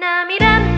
涙